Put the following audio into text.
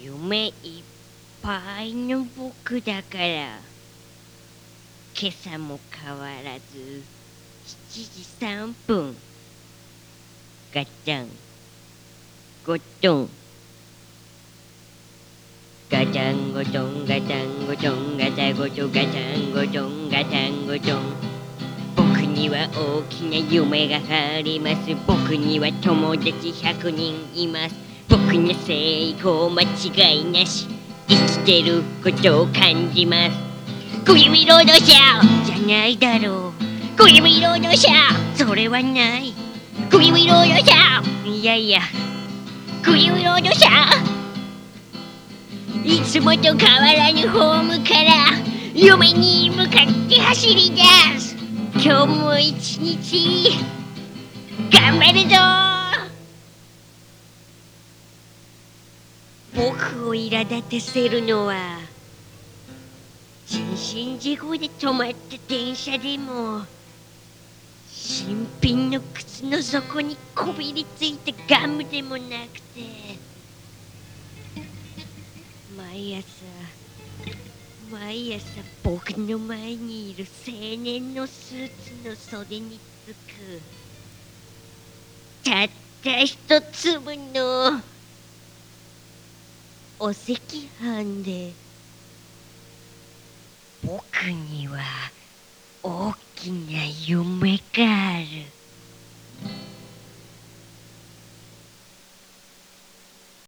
夢いっぱいの僕だから今朝も変わらず7時3分ガチャンゴトンガチャンゴトンガチャンゴトンガチャゴトガチャンゴトンガチャンゴトン僕には大きな夢があります。僕には友達100人います。僕の成功間違いなし。生きてることを感じます。小指労働者じゃないだろう。小指労働者。それはない。小指労働者。いやいや。小指労働者。いつもと変わらぬホームから。夢に向かって走り出す。今日も一日。僕を苛立たせるのは人身事故で止まった電車でも新品の靴の底にこびりついたガムでもなくて毎朝毎朝僕の前にいる青年のスーツの袖につくたった一粒のお赤飯で僕には大きな夢がある。